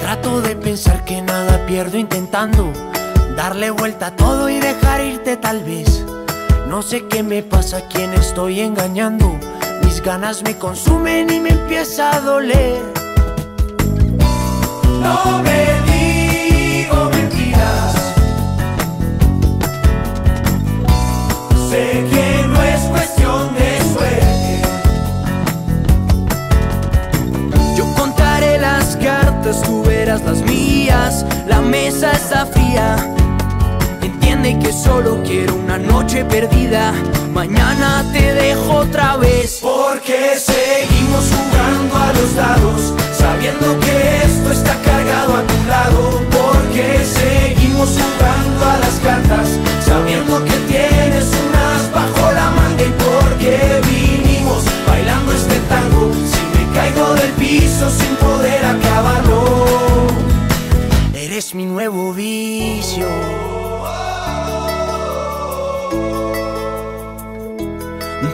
Trato de pensar que nada pierdo intentando darle vuelta a todo y dejar irte tal vez. No sé qué me pasa, a quién estoy engañando. Mis ganas me consumen y me empieza a doler. Sé que no es cuestión de suerte. Yo contaré las cartas, tú verás las mías. La mesa está fría. Entiende que solo quiero una noche perdida. Mañana te dejo otra vez. Porque seguimos jugando a los dados, sabiendo que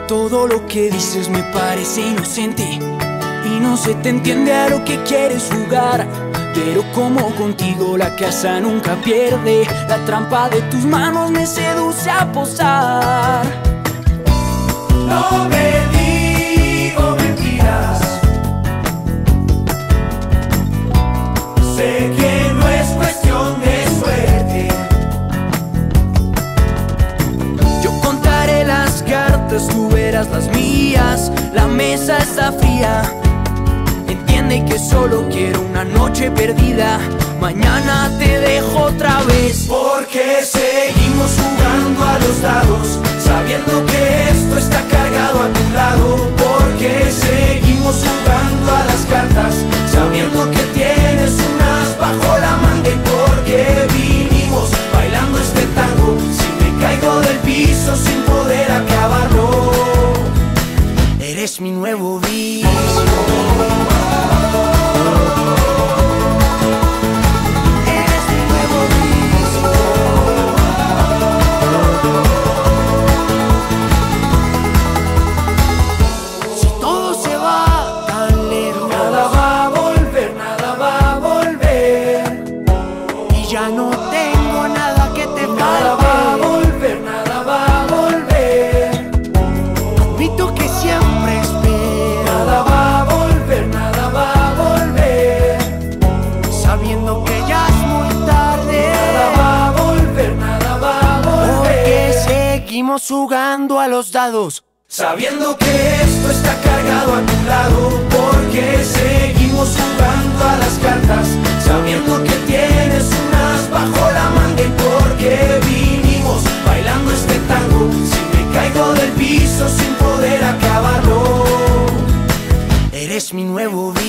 Todo lo que dices me parece inocente y no se te entiende a lo que quieres jugar. Pero como contigo la casa nunca pierde, la trampa de tus manos me seduce a posar. No me digo mentiras. Sé que tú verás las mías. La mesa está fría. Entiende que solo quiero una noche perdida. Mañana te dejo otra vez. Porque seguimos jugando a los dados, jugando a los dados. Sabiendo que esto está cargado a tu lado, porque seguimos jugando a las cartas. Sabiendo que tienes unas bajo la manga y porque vinimos bailando este tango. Si me caigo del piso sin poder acabarlo, eres mi nuevo vida.